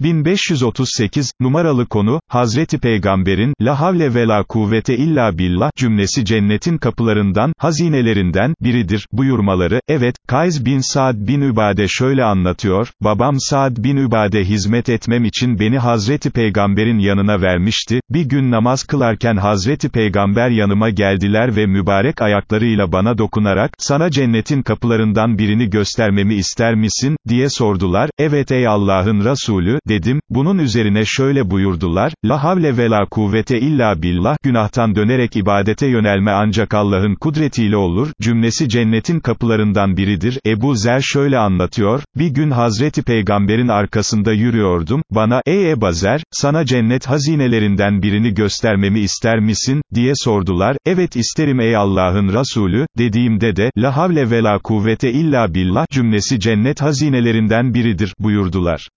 1538, numaralı konu, Hazreti Peygamber'in, la havle ve la kuvvete illa billah, cümlesi cennetin kapılarından, hazinelerinden, biridir, buyurmaları, evet, Kayz bin Saad bin Übade şöyle anlatıyor, babam Saad bin Übade hizmet etmem için beni Hazreti Peygamber'in yanına vermişti, bir gün namaz kılarken Hazreti Peygamber yanıma geldiler ve mübarek ayaklarıyla bana dokunarak, sana cennetin kapılarından birini göstermemi ister misin, diye sordular, evet ey Allah'ın Resulü, dedim, bunun üzerine şöyle buyurdular, la havle ve la kuvvete illa billah, günahtan dönerek ibadete yönelme ancak Allah'ın kudretiyle olur, cümlesi cennetin kapılarından biridir, Ebu Zer şöyle anlatıyor, bir gün Hazreti Peygamber'in arkasında yürüyordum, bana, ey Ebu Zer, sana cennet hazinelerinden birini göstermemi ister misin, diye sordular, evet isterim ey Allah'ın Resulü, dediğimde de, la havle ve la kuvvete illa billah, cümlesi cennet hazinelerinden biridir, buyurdular.